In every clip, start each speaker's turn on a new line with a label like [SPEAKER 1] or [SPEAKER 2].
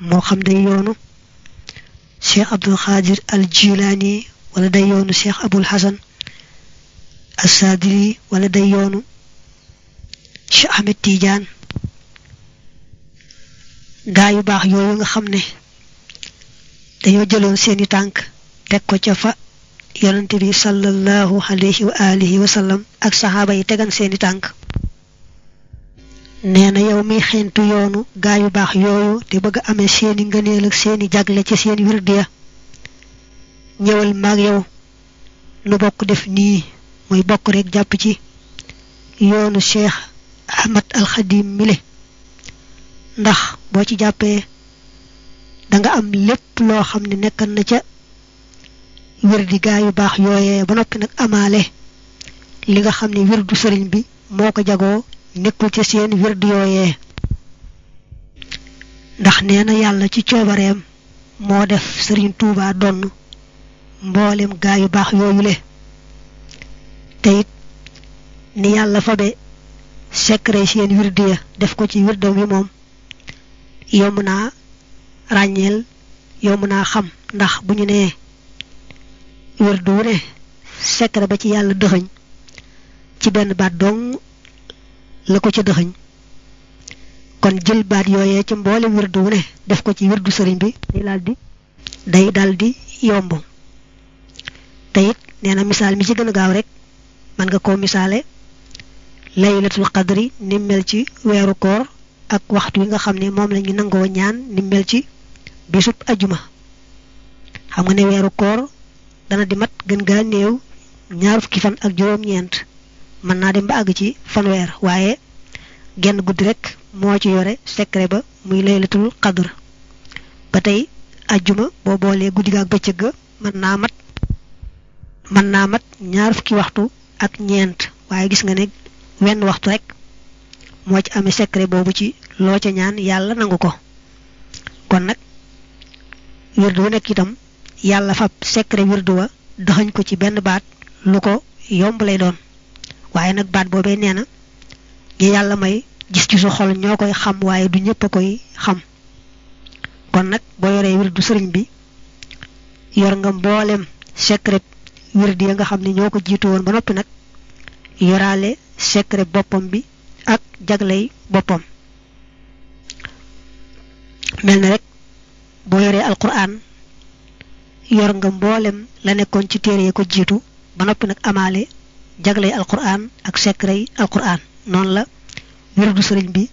[SPEAKER 1] moo xam day yoonu cheikh abdul xaadir al jilaani wala day yoonu cheikh abul hasan assadili wala day yoonu cheikh ahmed tidiane gaa yu baax yooyu nga xam ne dañoo jëloon seeni tànk teg ko ca fa yonante bi sallallahu alayhi wa alihi wa sallam ak saxaaba yi tegan seeni tànk nee na yow mi xentu yoonu gaa yu baax yooyu te bëgg amee seeni ngëneel ak seeni jagle ci seeni wirdiya ñëwal maag yow nu bokk def nii muy bokk rek jàpp ci yoonu cheikh ahmad alxadim mile ndax boo ci jàppee danga am lépp loo xam ne nekkan na ca wirdi gaa yu baax yooyee ba noppi nag amaale li nga xam ne wirdu sëriñ bi moo ko jagoo nekkul ca seen wirdu yooyee. ndax nee na yàlla ci coobareem moo def sëriñ Tuubaa donn mboolem gaa yu baax yooyu le. te it ni yàlla fabe secret seen wirdu ya def ko ci wirdam wi moom yomb naa ràññeel yomb naa xam ndax bu ñu nee wirdu wu ne secret ba ci yàlla ci benn baat dong la ko ca dëxëñ kon jël baat yooyee ci mboolem wirdu wu ne def ko ci wirdu sëriñ bi. Day daldi day daldi yomb. Te it nee na misaal mi ci gën a gaaw rek mën nga koo misaale laylatul qadri ni mel ci weeru koor ak waxtu wi nga xam ne moom lañu nangoo ñaan ni mel ci bisub ajuma xam nga ne weeru koor dana di mat gën gaa néew ñaar fukki fan ak juróom-ñeent mën naa dem ba àgg ci fanweer waaye genn guddi rek moo ci yore secret ba muy laylatul qadr. Ba tey ajjuma boo boolee guddi ga ak ga mën naa mat mën naa mat ñaar fukki waxtu ak ñeent. Waaye gis nga ne wenn waxtu rek moo ci amee secret boobu ci loo ca ñaan yàlla nangu ko. Kon nag wirdu wu nekk itam yàlla fab secret wirdu wa dëxañ ko ci benn baat lu ko yomb lay doon waaye nag baat boobee nee na ñi yàlla may gis ci su xol ñoo koy xam waaye du ñëpp a koy xam. Kon nag boo yoree wirdu sëriñ bi yor nga mboolem secret wirdu ya nga xam ne ñoo ko jiitu ba noppi nag yoraale secret boppam bi ak jagley boppam. Mel na rek boo yoree alquran yor nga mboolem la nekkoon ci téere yi ko jiitu ba noppi nag amaale jagley alquran ak secret alquran noonu la wirdu sëriñ bi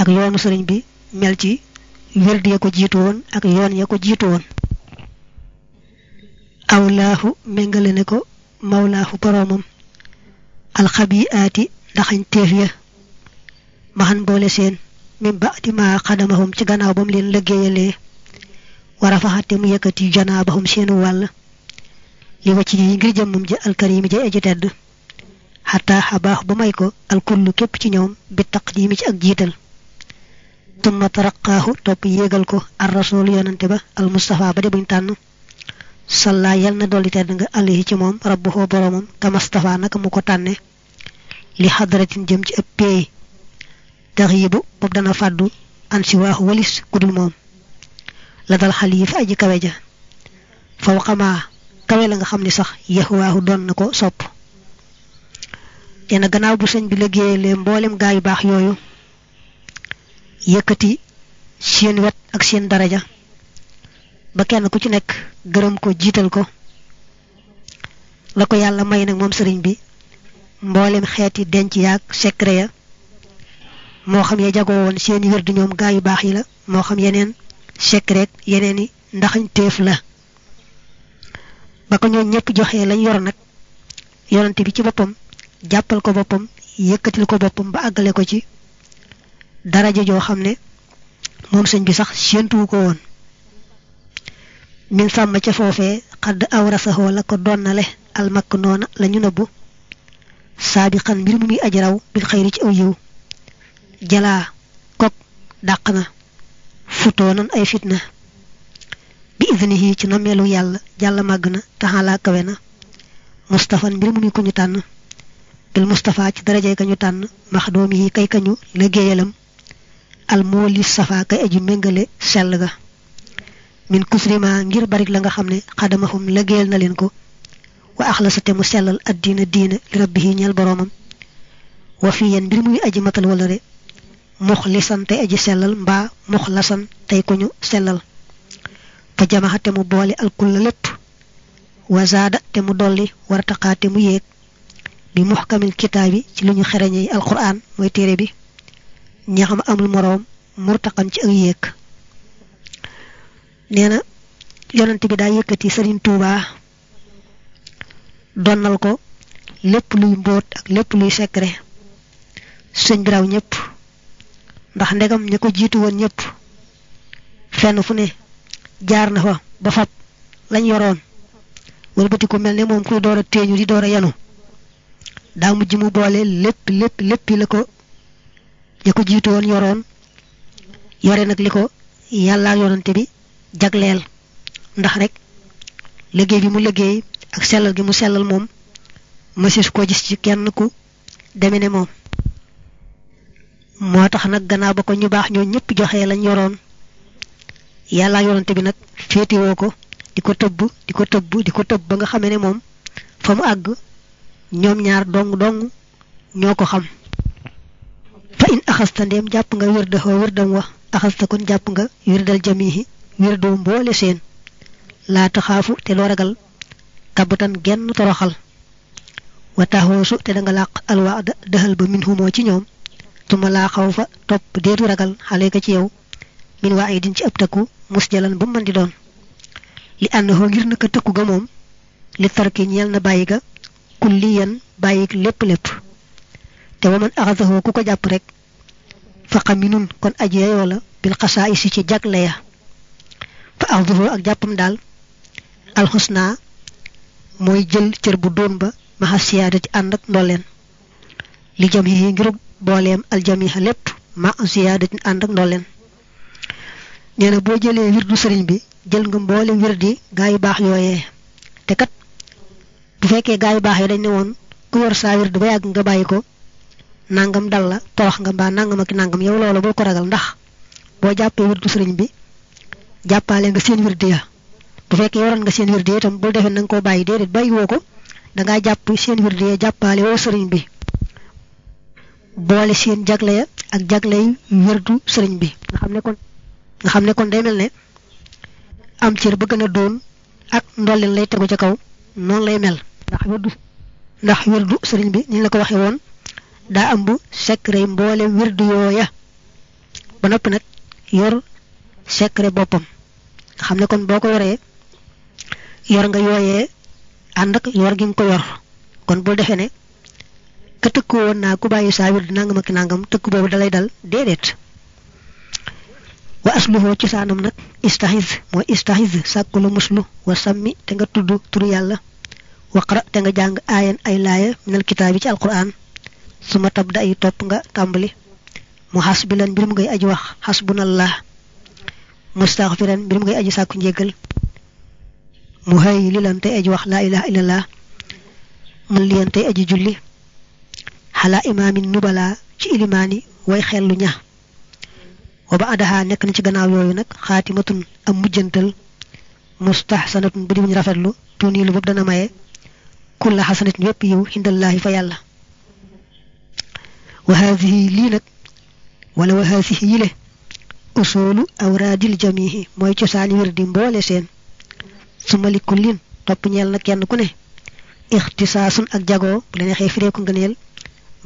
[SPEAKER 1] ak yoonu sëriñ bi mel ci wirdu ya ko jiitu woon ak yoon ya ko jiitu woon awlaahu méngale ne ko mawlaahu boroomam alxabiaati ndaxañ téef ya maxan boole seen min ba di ma xadamahum ci gannaaw ba mu leen liggéeyalee war a faxate mu yëkkati janaabahum seenu wàll li wacc yi ngir jëmmam ji alkarimi ja eji tedd xataa xabaax ba may ko alkullu képp ci ñoom bi taqdimi ci ak jiital tumma taraqaahu topp yéegal ko ar rasul yonante ba al mustafa ba de buñ tànn salla yal na dolli tedd nga alayhi ci moom rabbuhu boromam kamastafa naka mu ko tànne li xadratin jëm ci ëpp peey taxiibu bopp dana fàddu an si waaxu walis kudul moom la dal xaliif aji kawe ja kawe la nga xam ni sax yaxwaahu doon na ko sopp dena gannaaw bu sëñ bi liggéeyalee mboolem gaa yu baax yooyu yëkkati seen wet ak seen daraja. Ba kenn ku ci nekk gërëm ko jiital ko. La ko yàlla may nag moom sëriñ bi. Mboolem xeeti denc yaag secret ya. Moo xam ya jagoo woon seeni wér di ñoom gaa yu baax yi la moo xam yeneen secret yeneen i ndaxañ téef la ba ko ñoom ñëpp joxee lañ yor nag yonante bi ci boppam jàppal ko boppam yëkkatil ko boppam ba àggale ko ci daraja joo xam ne moom sëñ bi sax séentuwu ko woon. Min sàmm ca foofee xadd awrasaxoo la ko donnale almakk noona la ñu nëbbu mbir mu muy aji raw bil xayri ci aw yiw. Jalaa kok dàq na futoonan ay fitna bi idnihi ci nameelu yàlla. Jàlla màgg na taxalaa kawe na. Mustafan mbir mu muy ko ñu tànn. Bil mustafa ci darajay ka ñu tànn. Maxdoom yi kay kañu liggéeyalam. Al mooli safa kay aji méngale sell ga. Min kusrima ngir barik la nga xam ne xadamahum lëggéeyal na leen ko. Wa axlasate mu sellal addiina diina li rabbihi ñeel boroomam. Wa fi yéen mbir muy aji matal wala re. Muxlisan tey aji sellal mbaa muxlasan tey ku ñu sellal fa jamaxa te mu boole alkulla lépp wa zaada te mu dolli war taqaa te mu yéeg. Bi muxkamil kitaabi ci lu ñu xereñey alquran mooy téere bi. Ñi xam amul moroom murtaqan ci ak yéeg. Nee na yonent bi daa yëkkati sëriñ donnal ko lépp luy mbóot ak lépp luy secret sëñ bi raw ñëpp ndax ndegam ña ko jiitu woon fenn fu ne jaar na fa ba fab lañ yoroon. Wëlbati ko mel ne moom kuy door a téeñu di door a yanu. Daa mujj mu boole lépp lépp lépp la ko ña ko jiitu woon yoroon. Yore nag li ko yàlla yonante bi jagleel. Ndax rek liggéey bi mu liggéey ak sellal gi mu sellal moom mësis ko gis ci kenn ku deme ne moom. Moo tax nag gannaaw ñu baax ñoo ñëpp joxe lañ yoroon yàlla yonante bi nag féetiwoo ko di ko tëbb di ko tëbb di ko tëbb ba nga xamee ne moom fa mu àgg ñoom ñaar dong dong ñoo ko xam. Fa in axasta ndeem jàpp nga wirdaxoo wirdam wa axasta kon jàpp nga wirdal jamihi wirdu mboole seen. Laa taxaafu te doo ragal kabatan genn toroxal. Wa taxoosu te da nga làq alwaada dëxal ba min humoo ci ñoom. Tuma laa xaw fa topp déetu ragal xale ka ci yow min waa ay din ci ab tëkku mus jalan ba mën di doon. Li hoo ngir naka tëkku ga moom li tarki ñeel na bàyyi ga kulliyan bàyyi lépp lépp. Te wa man axasahoo ku ko jàpp rek faqa minun kon aji yeyoo la bil xasaa isi ci jagle ya. Fa axduhoo ak jàppam daal alxusna mooy jël cër bu doon ba maxa siyaada ci ànd ak ndolleen. Li jam yi ngir booleem aljamiha lépp ma siyaada ci ànd ak ndolleen nee na boo jëlee wirdu sëriñ bi jël nga mboole wirdi gaa yu baax yooyee. Te kat bu fekkee gaa yu baax yi dañ ne woon ku yor saa wirdu ba yàgg nga bàyyi ko nangam dal la torox nga mbaa nangam ak nangam yow loolu bul ko ragal. Ndax boo jàppee wirdu sëriñ bi jàppaale nga seen wirdi ya. Bu fekkee yoroon nga seen wirdi ya itam bul defee na nga koo bàyyi. Déedéet bàyyi woo ko dangaa jàpp seen wirdi ya jàppaale woo sëriñ bi. Boole seen jagle ya ak jagle yi wirdu sëriñ bi. Nga xam ne kon nga xam ne kon day mel ne am cër ba gën a doon ak ndolleen lay tegu ca kaw noonu lay mel. Ndax wirdu. Ndax wirdu sëriñ bi ni la ko waxee woon daa ëmb secret mboole wirdu yooya. Ba noppi nag yor secret boppam. Nga xam ne kon boo ko yoree yor nga yooyee ànd ak yor gi nga ko yor. Kon bul defee ne ka tëkku woon naa ku bàyyi saa wirdu nangam ak nangam tëkku boobu dalay dal déedéet wa asluhu ci saanam nag istahiz mooy istahiz sàkku la muslu wa sammi te nga tudd turu yàlla. Waqra te nga jàng aayan ay laaya minal kitaabi ci alquran suma tabda ay topp nga tàmbali. Mu xasbilan mbir mu ngay aji wax xasbunallah mustaxfiran mbir mu ngay aji sàkku njéggal mu hay lilan tey aji wax laa ilaha illallah man liyan tey aji julli. Xalaa imaamin nubala ci ilimaani way xellu wa ba adaha nekk na ci gannaaw yooyu nag xaatimatun am mujjantal mustahsanatun bu di buñ rafetlu tuuniilu boobu dana maye kulla xasanatin yépp yiw xindallaahi fa yàlla. wa haadihi lii nag wala wa haadihi yile usoolu awraadil jamihi mooy cosaani wér di mboole seen. suma li kullin topp ñeel na kenn ku ne ixtisaasun ak jagoo bu la neexee firee ko ngëneel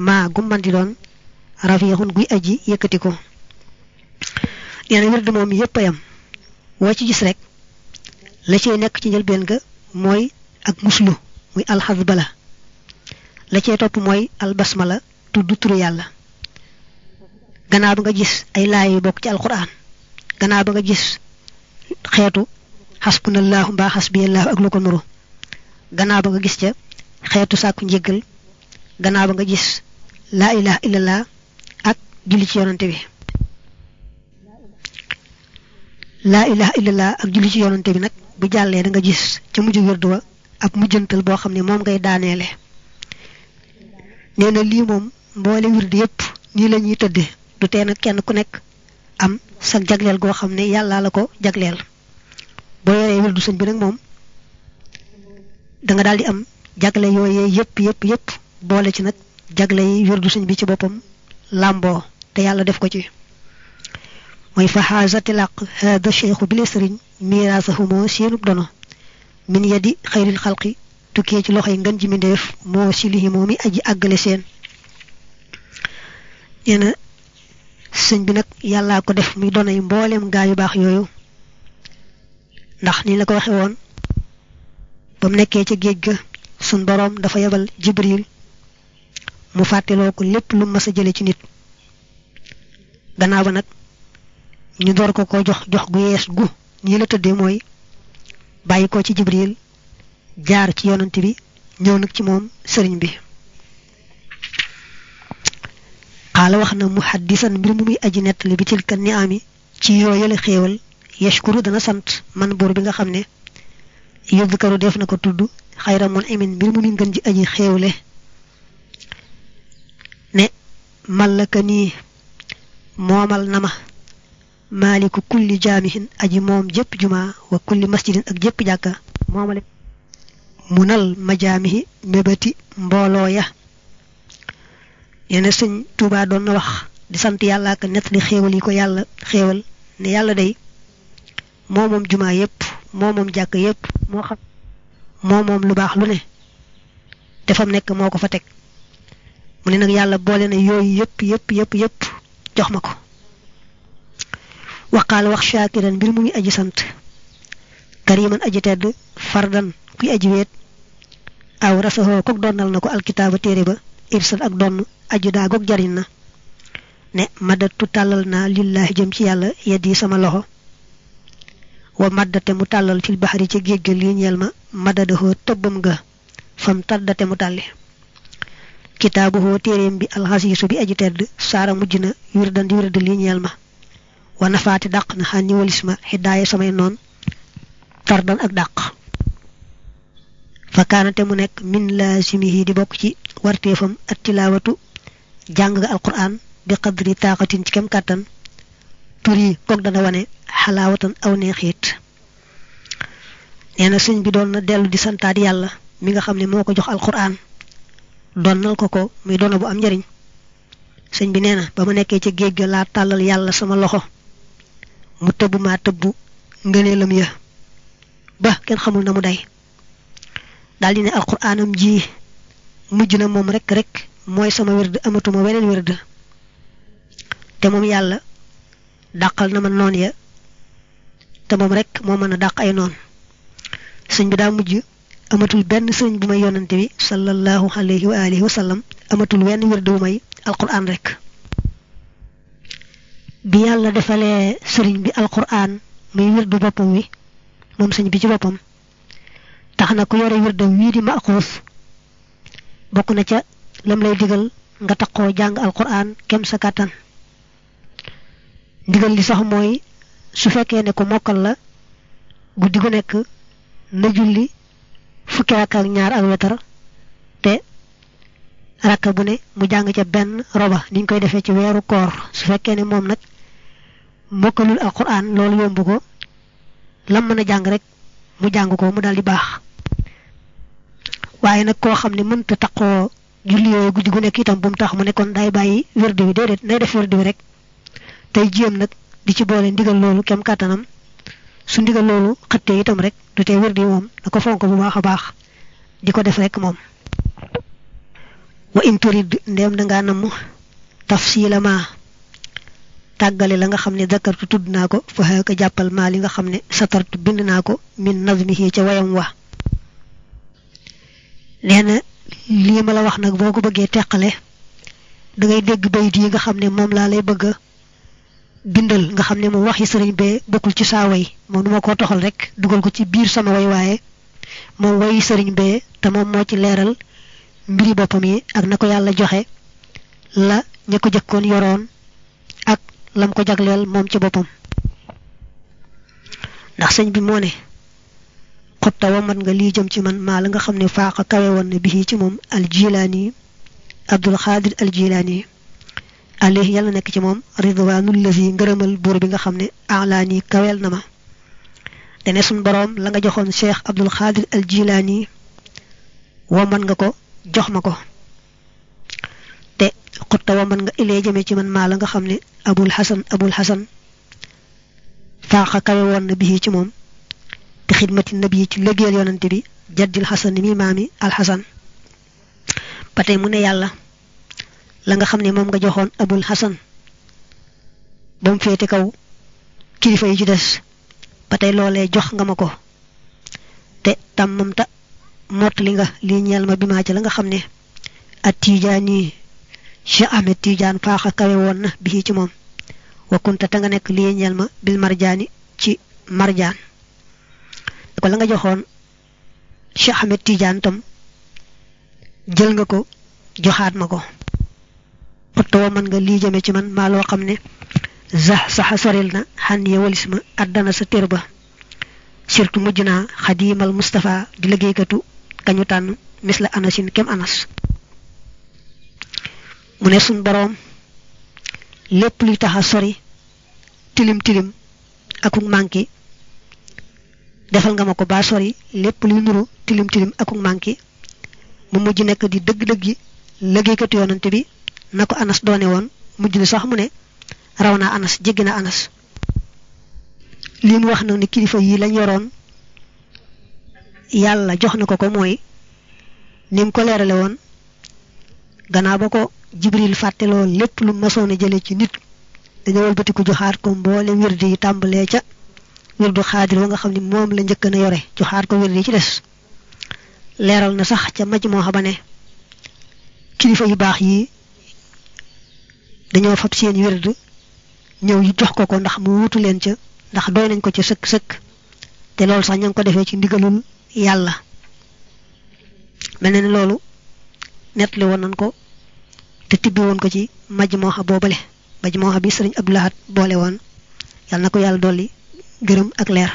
[SPEAKER 1] maa gu man di doon rafiixun guy aji yëkkati ko nee na wird moom yépp yam woo ci gis rek la cay nekk ci njëlbeen ga mooy ak muslu muy alxasbala la cay topp mooy albasmala tudd turu yàlla gannaaw ba nga gis ay laay yu bokk ci alquran gannaaw ba nga gis xeetu xasbunallahu mbaa xasbiyallahu ak lu ko nuru gannaaw ba nga gis ca xeetu sàkku njéggal gannaaw ba nga gis laa ilaha illallah ak julli ci yonante bi laa ilaha illallah ak julli ci yonante bi nag bu jàllee da nga gis ca mujj wérdu wa ab mujjantal boo xam ne ngay daaneele. Nee na lii moom mboole wird yépp nii la ñuy tëdde. Du tee nag kenn ku nekk am sa jagleel goo xam ne la ko jagleel. Boo yoree wirdu sëñ bi nag moom da nga daal di am jagle yooyee yépp yépp yépp boole ci nag jagle yi wirdu sëñ bi ci boppam làmboo te yàlla def ko ci mooy fa xaasati làq hada cheikhu bi le sëriñ miraasahu moo seenub dono min yadi xayril xalqi tukkee ci loxoy ngën ji mindeef moo silihi moo mi aji àggale seen. Nee na sëñ bi nag yàllaa ko def muy donay mboolem gaa yu baax yooyu. Ndax ni la ko waxe woon ba mu nekkee ca géej ga sun boroom dafa yebal jibril mu fàtteloo ko lépp lu mas a jële ci nit. Gannaaw ba nag ñu door ko ko jox jox gu yees gu. Ñi la tëddee mooy bàyyi ko ci jibril jaar ci yonante bi ñëw nag ci moom sëriñ bi. Xaala wax na muhaddisan mbir mu muy aji nettali ci yooyale xéewal yashkuru dana sant man buur bi nga xam ne yudkaru def na ko tudd xayra mun imin mbir mu muy ngën ji aji ne mallaka nii moomal na ma maaliku kulli jaamihin aji moom jëpp juma wa kulli masjidin ak jëpp jàkka moomale munal majaamihi mébati mbooloo ya yeena sëñ Tuubaa doon na wax di sant yàlla ak nett li xéewal yi ko yàlla xéewal ne yàlla day moo moom jumaa yépp moo moom jàkk yépp moo xam. moo moom lu baax lu ne defam nekk moo ko fa teg mu ne nag yàlla boole na yooyu yépp yépp yépp yépp jox ma ko waqaal wax shaakiran mbir mu muy aji sant. Kariman aji tedd fardan kuy aji weet. Aw rasaxoo kook donnal na ko alkitaaba téere ba. Irsal ak donn aju daa goog jariñ na. Ne madatu tàllal naa lillaahi jëm ci yàlla yeddi sama loxo. Wa maddate mu tàllal fil baxari ci géej ga lii ñeel ma madadahoo tëbbam ga fam taddate mu tàlli. Kitaabuhoo téeréem bi alxasiisu bi aji tedd saara mujj na wirdan di lii ñeel ma jàng nga alquran bi qadri taaxatin ci kem kàttan tur yi kook dana wane xalaawatan aw neexiit nee na sëñ bi doon na dellu di santaat yàlla mi nga xam ne moo ko jox alquran donnal ko ko muy doona bu am njariñ sëñ bi nee na ba ma nekkee ca géej ga laa tàllal yàlla sama loxo mu tëbb maa tëbb ngëneelam ya. Ba kenn xamul na mu day. Daldi ne alquraanam ji mujj na moom rek rek mooy sama wérd amatuma weneen wérd te moom yàlla dàqal na ma noon ya. Te moom rek moo mën a dàq ay noon. Sëñ bi daa mujj amatul benn sëñ bu may yonante bi sallallahu alayhi wa alihi wa sallam amatul wenn wérd bu may alquraan rek bi yàlla defalee sëriñ bi alquraan muy wérdu boppam wi moom sëñ bi ci boppam. Tax na ku yore wii di maxuus bokk na ca lam lay digal nga taqoo jàng alquran kem sa kàttan. Ndigal li sax mooy su fekkee ne ko mokkal la guddi gu nekk na julli fukki ak ñaar ak wetar te rakka bu ne mu jàng ca benn roba niñ koy defee ci weeru koor. Su fekkee ne moom nag mokkalul alquran loolu yomb ko. Lam mën a jàng rek mu jàng ko mu daldi baax. Waaye nag koo xam ne mënta taqoo julli yooyu guddi gu nekk itam bu mu tax mu ne kon day bàyyi wi déedéet nay def wi rek. Tey jéem nag di ci boole ndigal loolu kem kàttanam. Su ndigal loolu xëttee itam rek du wi moom na ko fonk bu baax a baax di ko def rek moom. Wa in turid ndéem da ngaa namm tafsila ma tàggale la nga xam ne dakartu tudd naa ko fa ko jàppal maa li nga xam ne satartu bind naa ko min nazmihi ca wayam wa nee na lii ma la wax nag boo ko bëggee teqale da ngay dégg bayit yi nga xam ne moom laa lay bëgg bindal nga xam ne moom waxi sëriñ bee bokkul ci saa way moom duma ko toxal rek dugal ko ci biir sama way waaye moom wayi sëriñ bee te moom moo ci leeral mbiri boppam yi ak na ko yàlla joxe la ña ko jëkkoon yoroon lam ko jagleel moom ci boppam ndax sëñ bi moo ne wa mat nga lii jëm ci man maa la nga xam ne faaqa kawe woon na bii ci moom aljilaani abdul xaadir aljilaani alayhi yàlla nekk ci moom ridwanul lazi ngërëmal buur bi nga xam ne alaani kaweel na ma dane sun boroom la nga joxoon cheikh abdul xaadir al jilaani woman nga ko jox ma ko te xutta woman nga ilee jëme ci man maa la nga xam ne abul xasan abul xasan faaxa kawe woon na bii ci moom te xidmati nabi ci lëggeel yonante bi jaddil xasan mi maami alxasan ba tey mu ne yàlla la nga xam ne moom nga joxoon abul xasan ba mu féete kaw kilifa yi ci des ba tey loolee jox nga ma ko te tàmmam ta mottali nga lii ñeel ma bi maa ci la nga xam ne at tijaani Cheikh Ahmed Tidiane faaxa kawe woon na bii ci moom wakkunta ta nga nekk lii ñeel ma bil marjaani ci marjaan ko la nga joxoon Cheikh Ahmed Tidiane tam jël nga ko joxaat ma ko xutta wa mën nga lii jëme ci man maa loo xam ne sax saxa soril na xan ye walis ma àddana sa tér ba surtout mujj naa xadiimal Mustapha di liggéeykatu kañu tànn mis la anasin kem anas mu ne suñ boroom lépp luy tax a sori tilim tilim akuk manki defal nga ma ko ba sori lépp luy nuru tilim tilim akuk manki mu mujj nekk di dëgg-dëggi liggéeykatu yoonante bi na ko anas doone woon. Mujj na sax mu ne raw naa anas jéggi na anas. Lii mu wax nag ni kilifa yi lañ yoroon yàlla jox na ko ko mooy ni mu ko leerale woon gannaaw ba ko jibril fàtteloo lépp lu masoon a jële ci nit. Dañoo wëlbati ko joxaat ko mboole wirdi yi tàmbalee ca wirdu xaadir wa nga xam ne moom la njëkk na yore. Joxaat ko wirdi ci des. Leeral na sax ca maj moo xama ne kilifa yu baax yi dañoo fab seen wird ñëw yi jox ko ko ndax mu wutu leen ca ndax doy nañ ko ci sëkk sëkk. Te loolu sax ña ngi ko defee ci ndigalul yàlla. Mel na ne loolu nettali woon nañ ko te tibbi woon ko ci maj moo xa boobale maj moo xa bi sëriñ Abdou Lahad boole woon. Yàlla na ko yàlla dolli gërëm ak leer.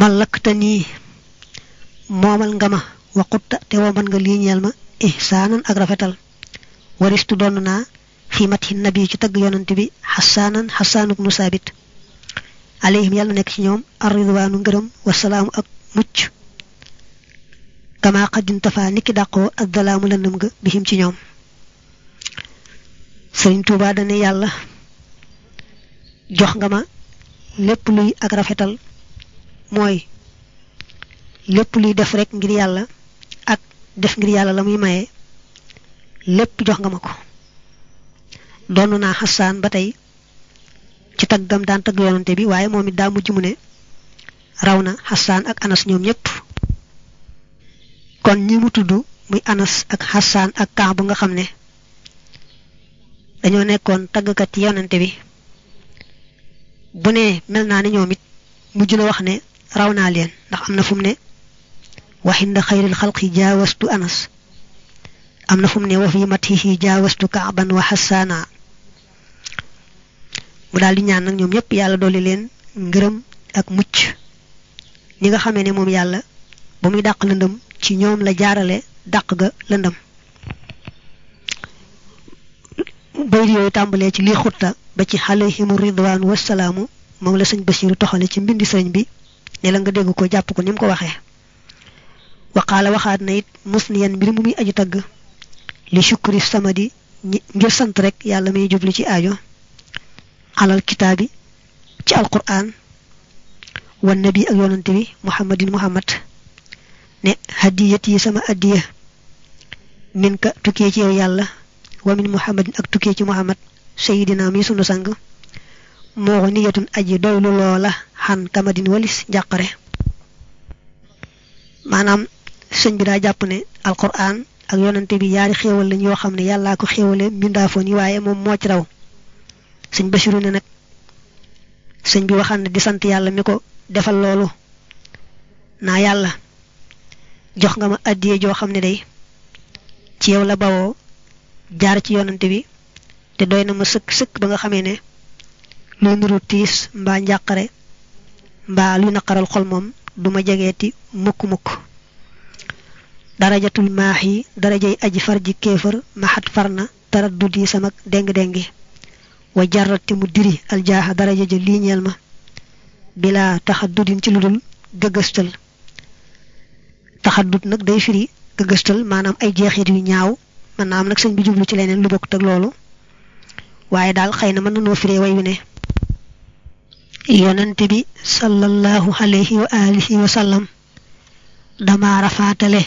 [SPEAKER 1] Malakta nii moomal nga ma waxutta te woman nga lii ñeel ma ihsaanan ak rafetal. Waristu doon naa fi mat hi nabi ci tagg yonante bi xasaanan xasaanuk nu saabit alayhim yàlla nekk ci ñoom arridwaanu ngërëm wasalaamu ak mucc kama xaddin tafa niki dàqoo ak dalaamu lëndëm ga bihim ci ñoom. Sëriñ Tuubaa dane yàlla jox nga ma lépp luy ak rafetal mooy lépp luy def rek ngir yàlla ak def ngir yàlla la muy maye lépp jox nga ma ko. Doon naa xasaan ba tey ci taggam daan tagg yonante bi it daa mujj mu ne raw na xasaan ak anas ñoom ñëpp kon ñi mu tudd muy anas ak xasaan ak kaa bu nga xam ne dañoo nekkoon taggkat yonante bi bu ne mel naa ne ñoom it mujj na wax ne raw naa leen ndax am na fu mu ne waxinda xayril xalqi jaawastu anas am na fu ne wa fi matihi jaawastu kaaban wa xasaana mu daal di ñaan nag ñoom ñëpp yàlla dolli leen ngërëm ak mucc ni nga xamee ne moom yàlla ba muy dàq lëndëm ci ñoom la jaarale dàq ga lëndëm. Bayit yooyu tàmbalee ci lii xutta ba ci alayhimu ridwaan wasalaamu moom la sëñ Basiiru toxale ci mbindi sëñ bi ne la nga dégg ko jàpp ko ni mu ko waxee waqaala waxaat na it musniyan mbir mu muy aju tagg li shukri samadi ngir sant rek yàlla muy jublu ci aajo. Alal kitaabi ci alquran wan nabi ak yonante muhammadin muhammad ne hadiyat yi sama addiya min ka tukkee ci yow wa min muhammadin ak tukkee ci muhammad sayidina mi sunu sang. Moo niyatun aji doylu loola xan kamadin walis njàqare maanaam sëñ bi daa jàpp ne alquran ak yonante bi yaari xéewal lañ yoo xam ne yàllaa ko xéewale mbindaafoon yi waaye moom moo ci raw. Sëñ Basiru ne nag sëñ bi waxaan ne di sant yàlla mi ko defal loolu naa yàlla jox nga ma addiye joo xam ne day ci yow la bawoo jaar ci yonante bi te doy na ma sëkk sëkk ba nga xamee ne luy nuru tiis mbaa njàqare mbaa luy naqaral xol moom duma jegeeti mukk mukk. Darajatul maax yi darajay aji far ji kéefër maxat far na taraddudi sama deng dengi wa jarrati mu diri al jaha daraja ja liñel ma. Bila tahaddudin ci ludul gëgëstal tahaddud nak day firi gëgëstal manam ay jeexit yu ñaaw. Man naam nak señ bi jublu ci leneen lu bokk tak loolu. Waaye daal xëy na mën nanoo way wi ne. Yonent bi sallallahu alayhi wa alihi wa sallam dama rafaatale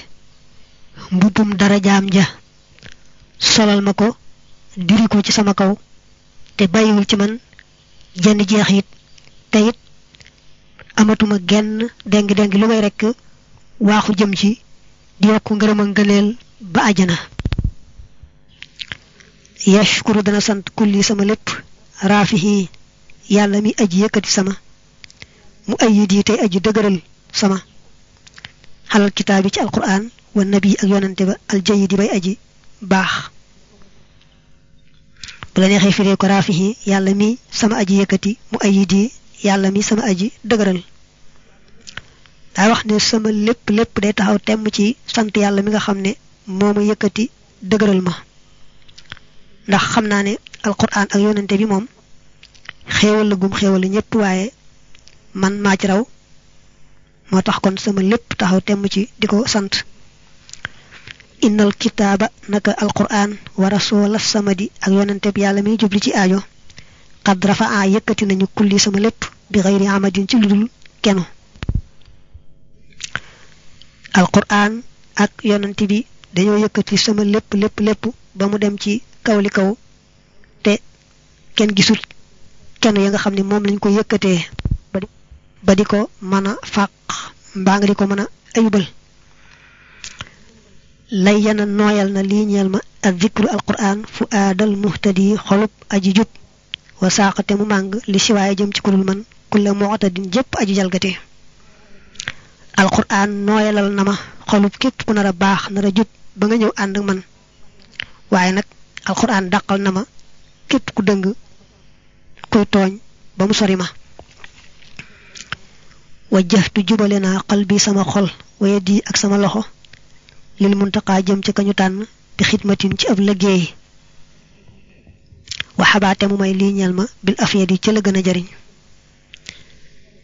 [SPEAKER 1] mbubum darajaam ja. Solal ma ko diri ko ci sama kaw te bàyyiwul ci man jenn jeexit. Te it amatuma genn dengi dengi lu may rekk waaxu jëm ci di yokku ngërëm ak ngëneel ba ajana yashkuru dana sant kulli sama lépp raafihi yàlla mi aji yëkkati sama mu ayid yi tey aji dëgëral sama xalal kitaabi ci alquran wa nabi ak yonante ba aljayidi bay aji baax bu la firee ko raafihi yàlla mi sama aji yëkkati mu ayid yi yàlla mi sama aji dëgëral daa wax ne sama lépp lépp day taxaw temm ci sant yàlla mi nga xam ne moo ma yëkkati dëgëral ma. Ndax xam naa ne alquran ak yonante bi moom xéewal la gum xéewal la ñëpp waaye man maa ci raw moo tax kon sama lépp taxaw temm ci di ko sant. Innal kitaaba naka alquran wa rasula samadi ak yonante bi yàlla mi jubli ci aajo. Qad rafaa yëkkati nañu kulli sama lépp bi xayri amadin ci ludul kenu alquran ak yonante bi dañoo yëkkati sama lépp lépp lépp ba mu dem ci kaw li kaw te kenn gisul kenn ya nga xam ne moom lañ ko yëkkatee ba di ko mën a fàq mbaa nga di ko mën a ayubal. Lay yana nooyal na lii ñeel ma ak zikru alquran fu aadal muhtadi xolub aji jub wa saaxate mu màng li siwaaye jëm ci kulul man kulla mu'tadin jëpp aji jalgate alquran nooyalal na ma xolub képp ku nar a baax nar ba nga ñëw ànd man. Waaye nag alquran dàqal na ma képp ku dëng kuy tooñ ba mu sori ma. Wajjahtu jubale qalbi sama xol waye di ak sama loxo lil muntaqa jëm ci kañu tànn bi xidmatin ci ab mu may ma bil afiyadi ci la gën a jariñ.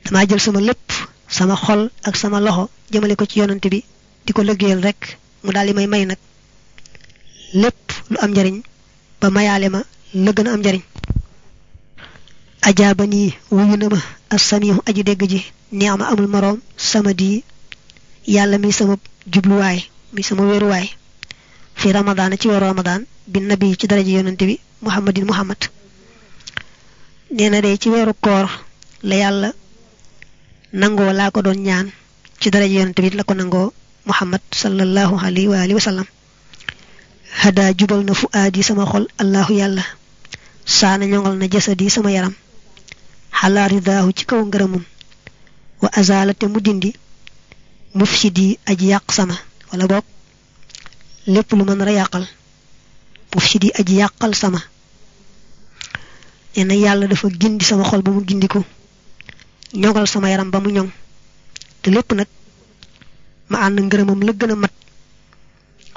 [SPEAKER 1] Dama jël sama lépp sama xol ak sama loxo jëmale ko ci yonante bi di liggéeyal rek mu daal may may nag lépp lu am njariñ ba mayaale ma la gën a am njariñ ajaaba nii wuyu na ma assamihu aji dégg ji neema amul moroom sama di yàlla mi sama jubluwaay mi sama wéeruwaay fi ramadaan ci weeru ramadaan bi nabi ci daraja yonante bi muhammadin muhammad nee de ci weeru koor la yàlla nangoo laa ko doon ñaan ci daraja yonante bi la ko nangoo muhammad sallallahu alayhi wa alihi wa sallam. Hada jubal na fu aadi sama xol allahu yàlla. Saana ñongal na jasadi sama yaram. Xalaa ridaahu ci kaw ngërëmam. Wa azalate mu dindi. Mufsidi aji yàq sama wala boog lépp lu mën a yàqal. Mufsidi aji yàqal sama. Nee na yàlla dafa gindi sama xol ba mu gindiku ñogal sama yaram ba mu ñoŋ. Te lépp nag ma ànd ngërëmam la gën a mat.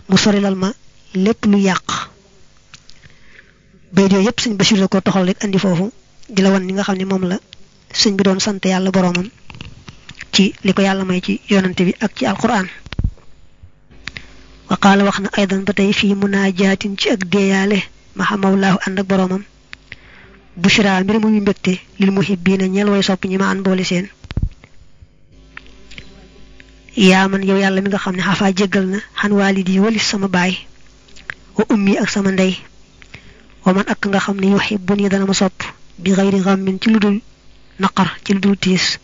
[SPEAKER 1] Mu sorilal ma lépp lu yooyu yépp sëñ Bachir la ko toxal rek andi foofu di la wan ni nga xam ne moom la sëñ bi doon sant yàlla boroomam ci li ko yàlla may ci yonante bi ak ci alquran wa qaala wax na aydan ba tey fii munajaatin ci ak déeyaale maxa mawlaahu ànd ak boroomam bushra mbir muy mbégte lil muhibbiina ñeel way sopp ñi ma an boole seen yaa man yow yàlla mi nga xam ne xafaa jéggal na xan waalidi walis sama baay wa ummi ak sama ndey wa man ak nga xam ne yuhibbuni dana ma sopp bi xayri xammin ci lu dul naqar ci lu dul tiis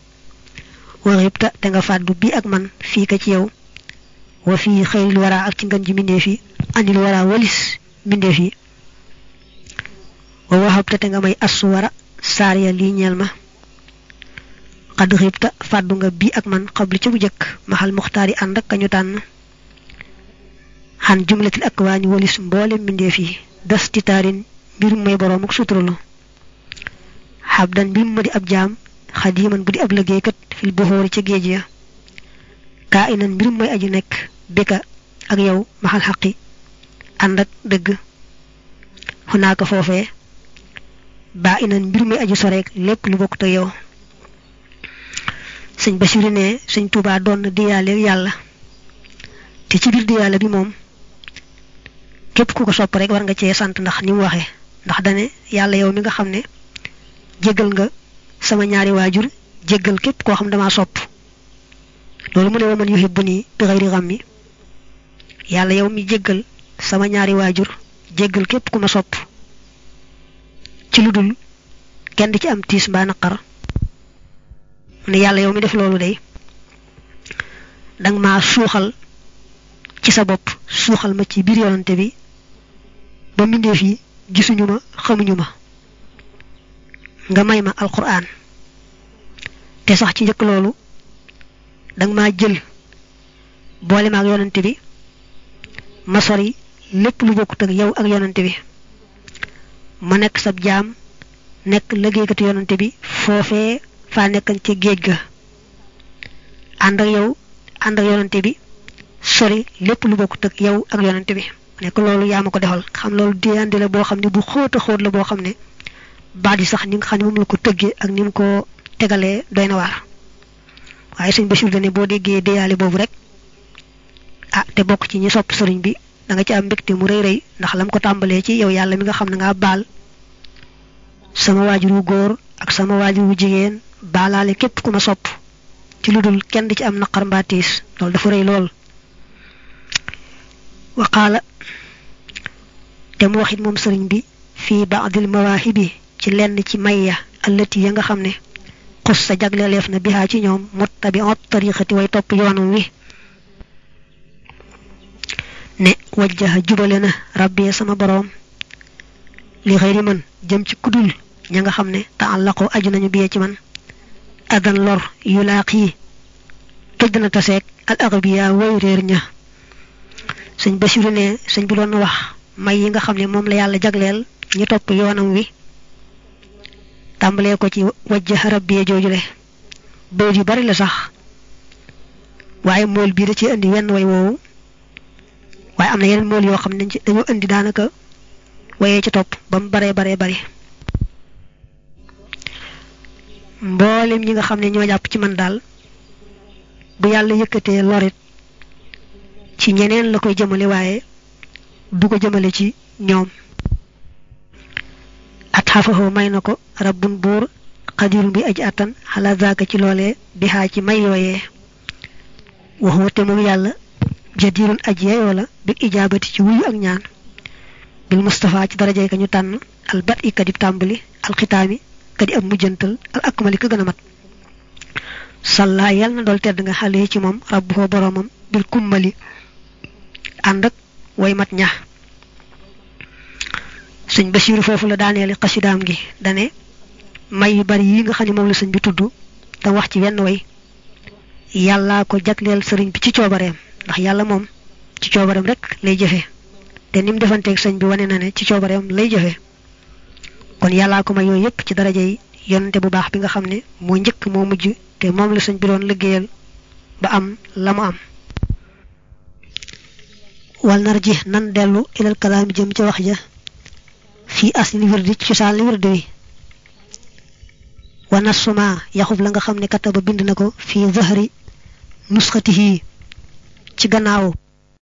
[SPEAKER 1] wa xibta te nga fàddu bi ak man fii ka ci yow wa fii xayril wara ak ci ngën ji mbindeef yi andil wara walis mbindeef yi wa waxabta te nga may assu wara saar ya lii ñeel ma xadd xibta fàddu nga bi ak man xabli ci bu jëkk maxal muxtaar yi ànd ak kañu tànn xan jumlatil ak waa ñu walis mboole mbindeef yi das ci taarin mbir may boroom ak suturalu xabdan mbir mu di ab jaam xadiman bu di ab liggéeykat fil buxoori ca géej ya kaa inan mbir mooy aju nekk bika ak yow maxal xaqi ànd ak dëgg xunaaka foofee baa inan mbir mi aju soreek lépp lu bokk te yow sëñ Basiru ne sëñ Tuubaa doon na diyaale yàlla te ci biir diyaale bi moom képp ku ko sopp rek war nga cee sant ndax ni mu waxee ndax dane yàlla yow mi nga xam ne jéggal nga sama ñaari waajur jéggal képp koo xam dama sopp. Loolu mu ne wa man yuhibbuni bi ghammi. Yàlla yow mi jéggal sama ñaari waajur jéggal képp ku ma ci lu dul kenn ci am tiis mbaa naqar. Ne yàlla yow mi def loolu day danga maa suuxal ci sa bopp suuxal ma ci biir yonante bi ba mbindeef yi gisuñu ma xamuñu ma. Nga may ma alquran te sax ci njëkk loolu danga maa jël boole ak yonante bi ma sori lépp lu bokkut ak yow ak yonante bi ma nekk sab jaam nekk liggéeykatu yonante bi foofee faa nekkan ci géej ga. Ànd ak yow ànd ak yonante bi sori lépp lu bokkut ak yow ak yonante bi. Nekk loolu yaa ma ko defal. Xam loolu diyandi la boo xam ne bu xóot a xóot la boo xam ne sax ni nga xam ne la ko tëggee ak ni mu ko tegalee doy na waar. Waaye sëñ Bachir dane boo déggee rek ah te bokk ci ñi sopp bi da nga ci am mbégte mu rëy rëy ndax lam ko tàmbalee ci yow yàlla mi nga xam ne ngaa baal sama waajur wu góor ak sama waajur wu jigéen baalaale képp ku ma sopp ci lu dul kenn di ci am naqar mbaa tiis loolu dafa rëy lool. waqaala te mu waxit moom sëriñ bi fii baadil mawaahibi ci lenn ci mayya allati ya nga xam ne xus sa jagleleef na bihaa ci ñoom muttabi'at tariqati way topp yoonam wi ne wajjaha jubale na rabbi sama boroom li xëyri man jëm ci kudul ña nga xam ne nañu biyee ci man adan lor yu laaq yi toj dana taseeg al agbiya woy réer ña sëñ Basiru ne sëñ bi doon wax may yi nga xam ne moom la yàlla jagleel ñu topp yoonam wi tàmbalee ko ci wajjaha rabbi yu bari la sax waaye mool bii da ci indi wenn way woowu waaye am na yeneen mool yoo xam ne dañoo indi daanaka wayee ci topp ba mu baree baree bari. Mboolem ñi nga xam ne ñoo jàpp ci man daal bu yàlla yëkkatee lorit ci ñeneen la koy jëmale waaye du ko jëmale ci ñoom. At xafaxoo may na ko rabbun buur xadirun bi aji attan xala zaaka ci loolee bi xaa ci may yooyee. Waxuma te moom yàlla jadirun aji yeyoo la bil ijaabati ci wuyu ak ñaan. Bil Mustafa ci darajay ka ñu tànn al bat kadib tàmbali al kadi ab mujjantal al akmali ka gën a mat. Salla yàlla na dool tedd nga xale ci boroomam bil kummali ànd ak way mat ña. Sëñ Basiiru foofu la daaneeli xasidaam gi dane may bari yi nga xam ne moom la sëñ bi tudd te wax ci wenn way. Yàllaa ko jagleel sëriñ bi ci coobareem ndax yàlla moom ci coobareem rek lay jëfe te ni mu defanteeg sëñ bi wane na ne ci coobareem lay jëfe kon yàllaa ko may yooyu yépp ci daraja yi yonante bu baax bi nga xam ne moo njëkk moo mujj te moom la sëñ bi doon liggéeyal ba am la mu am wal nar ji nan dellu ilal kalaami jëm ca wax ja fii asli wirdi ci cosaan li wirdi wi wa nasuma yaxub la nga xam ne kataba bind na ko fii zahri nusxatihi ci gannaaw.